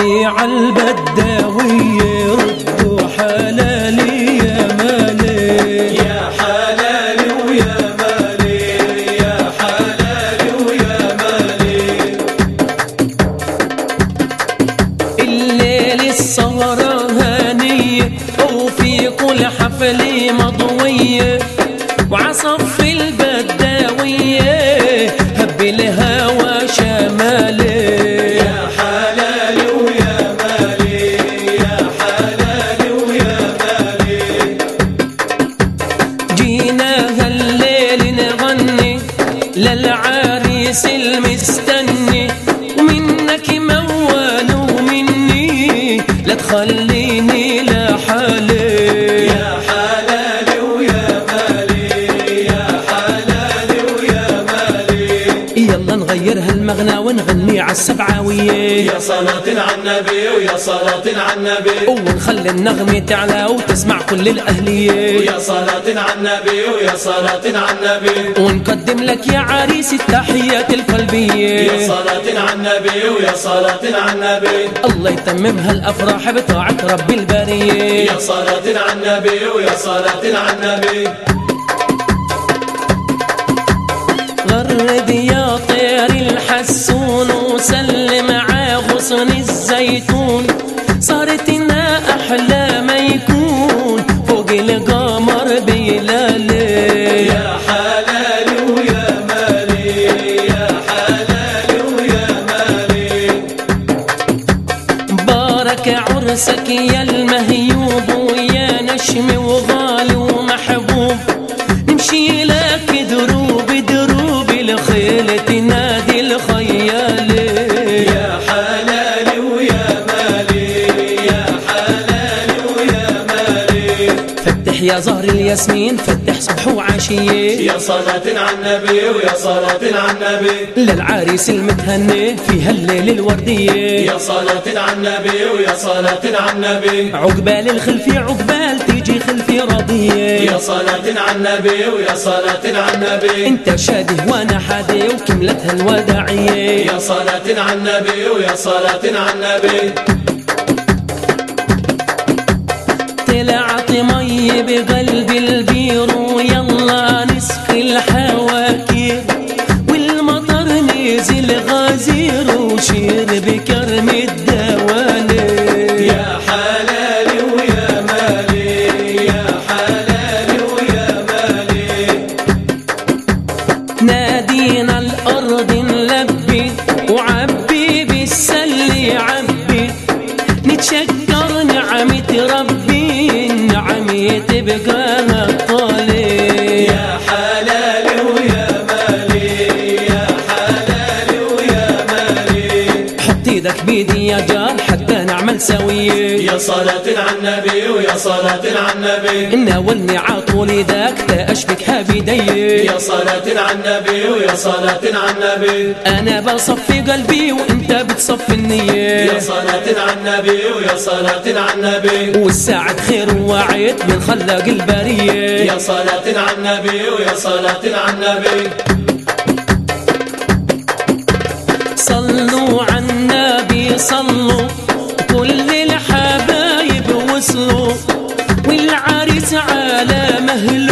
غني عالبداوية ردوا حلالي يا مالي. يا حلالي ويا مالي يا حلالي ويا مالي. الليل السهرة هانية وفي كل حفلة مضوية. وعصف عالسبعاوية يا صلاة على النبي ويا صلاة على النبي. ونخلي النغمة تعلى وتسمع كل الأهلية. ويا صلاة على النبي ويا صلاة على النبي. ونقدم لك يا عريس التحيات يا القلبية صلاة على النبي ويا صلاة على النبي. الله يتمم هالأفراح بطاعة رب البرية. يا صلاة على النبي ويا صلاة على النبي. غرد يا طير الحسون وسلم ع غصن الزيتون. صارت لنا أحلى ما يكون فوق القمر بيلالي يا حلالي ويا مالي يا حلالي ويا مالي. بارك عرسك يا يا زهر الياسمين فتح صبح وعشية يا صلاة على النبي ويا صلاة على النبي. للعريس المتهني في هالليل الوردية. يا صلاة على النبي ويا صلاة على النبي. عقبال الخلفي عقبال تيجي خلفي يا راضية صلاة على النبي ويا صلاة على النبي. انت شادي وأنا حادي وكملتها الوداعية. يا صلاة على النبي ويا صلاة على النبي. طلعت مي بقلب البير ويلا نسقي الحواكير. والمطر نزل غزير وشير بكرم تبقى طالي. يا حلالي ويا مالي يا حلالي ويا مالي. حط إيدك بيدي يا جار حتى نعمل سوية يا صلاة على النبي ويا صلاة على النبي ناولني عطول إيدك تأشبكها بيدي يا صلاة على النبي ويا صلاة على النبي أنا بصفي قلبي وإنت بتصفي يا النية صلاة على النبي ويا صلاة على النبي والساعة خير ووعيت من خلاق البرية. يا صلاة على النبي ويا صلاة على النبي صلوا على النبي صلوا وصلوا والعريس على مهلو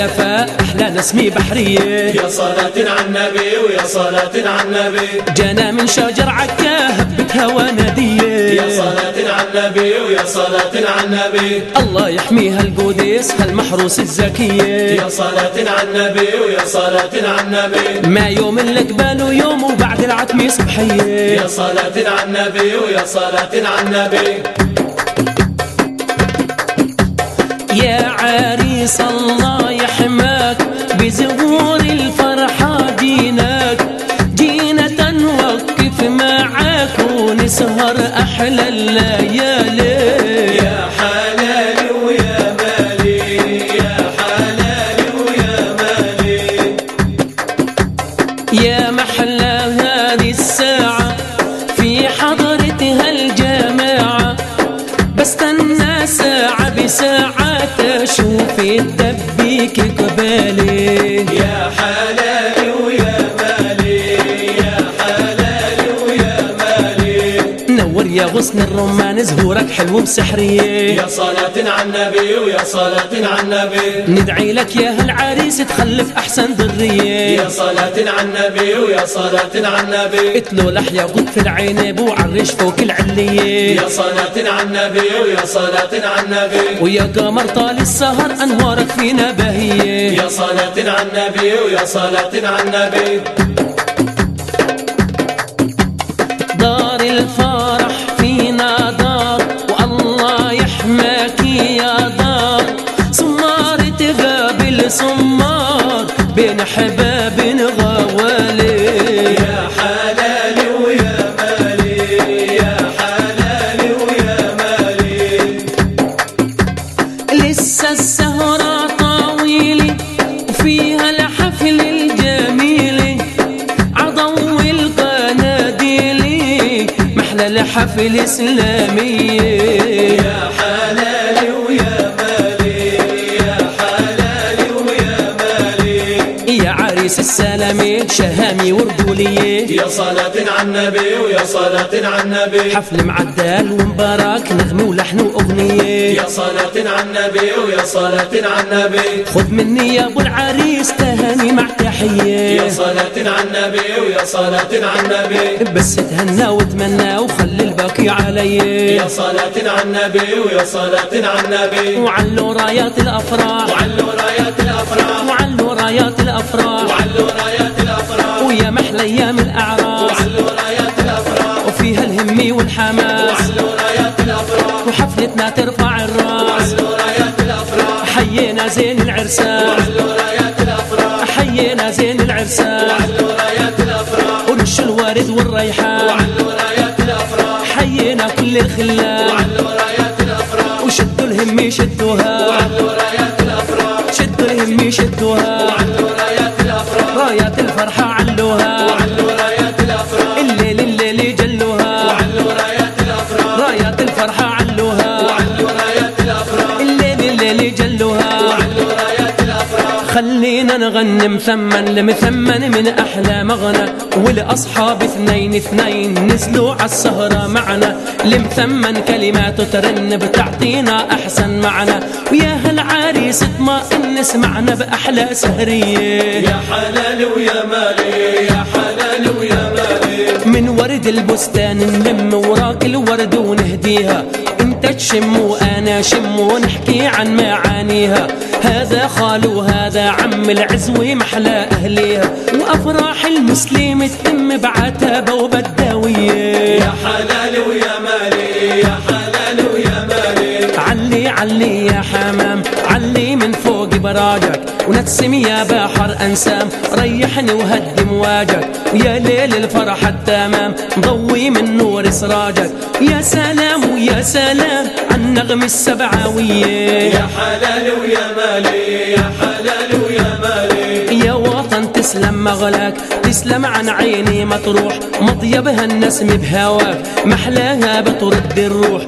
يفا أحلى نسمي بحرية يا صلاة على النبي ويا صلاة على النبي. جانا من شجر عكا هبت هوا يا نادية صلاة على النبي ويا صلاة على النبي. الله يحميها القديس هالمحروس الزكية يا صلاة على النبي ويا صلاة على النبي. ما يوم لك باله يوم وبعد العتمة صبحية يا صلاة على النبي ويا صلاة على النبي. يا عريس الله أحلى الليالي. يا حلالي ويا مالي يا حلالي ويا مالي. يا محلى هذه الساعة في حضرتها الجماعة بستنى ساعة بساعة أشوف الدبيك غصن الرمان زهورك حلو بسحرية يا صلاة على النبي ويا صلاة على النبي. ندعي لك يا هالعريس تخلف أحسن ذرية. يا صلاة على النبي ويا صلاة على النبي. اتلو لحيا قد في العينب وعرش فوق العلية يا صلاة على النبي ويا صلاة على النبي. ويا قمر طال السهر أنوارك فينا باهية يا صلاة على النبي ويا صلاة على النبي. محلى الحفل يا صلاة على النبي ويا صلاة على النبي. حفل معدل ومبارك نغمة ولحن وأغنية. يا صلاة على النبي ويا صلاة على النبي. خذ مني يا أبو العريس تهاني مع يا تحية صلاة على النبي ويا صلاة على النبي. بس تهنى وتمنى وخلي الباقي علي. يا صلاة على النبي ويا صلاة على النبي. وعلوا رايات الأفراح. وعلوا رايات الأفراح. وعلوا رايات الأفراح. وعلوا رايات ويا محلى أيام الأعراس. وعلوا رايات الأفراح وفيها الهم والحماس. وعلوا رايات الأفراح وحفلتنا ترفع الراس. وعلوا رايات الأفراح حيينا زين العرسان. وعلوا رايات الأفراح حيينا زين العرسان. وعلوا رايات الأفراح ورش الورد والريحان. وعلوا رايات الأفراح حيينا كل الخلان. خلينا نغني مثمن لمثمن من أحلى مغنى. ولأصحاب اثنين اثنين نزلوا عالسهرة معنا. لمثمن كلماته ترن بتعطينا أحسن معنى. ويا هالعريس اطمئن سمعنا بأحلى سهرية. يا حلال ويا مالي يا حلال ويا مالي. من ورد البستان نلم وراك الورد ونهديها. تشم وأنا شم ونحكي عن معانيها. هذا خال وهذا عم العزوة محلى أهليها. وأفراح المسلم تتم بعتابة وبداوية فوق براجك ونتسم يا بحر أنسام. ريحني وهدي مواجك ويا ليل الفرح التمام. ضوي من نور سراجك يا سلام ويا سلام. عن نغم السبعاوية. يا حلال ويا مالي يا حلال ويا مالي. يا وطن تسلم مغلاك تسلم عن عيني مطروح. مطيبها النسم بهواك محلاها بترد الروح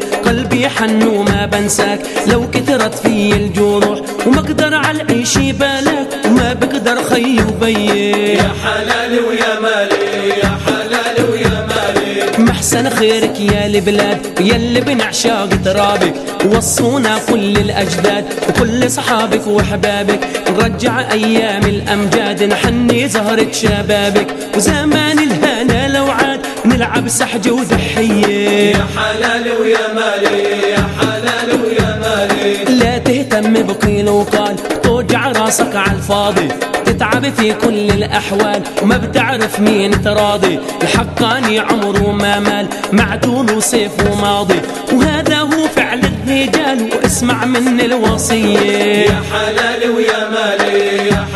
قلبي حن وما بنساك. لو كثرت في الجروح وما أقدر على العيش بالك وما بقدر خي وبي يا حلال ويا مالي يا حلال ويا مالي. محسن خيرك يا البلاد يا اللي بنعشاق ترابك. وصونا كل الأجداد وكل صحابك وحبابك نرجع أيام الأمجاد نحني زهرة شبابك. وزمان الهنا لو عاد نلعب سحجة وضحية يا حلال ويا مالي يا حلال ويا مالي. لا تهتم بقيل وقال توجع راسك على الفاضي. تتعب في كل الأحوال وما بتعرف مين تراضي. الحقاني عمره ما مال معدول وسيف وماضي. وهذا هو فعل الرجال واسمع من الوصية. يا حلال ويا مالي يا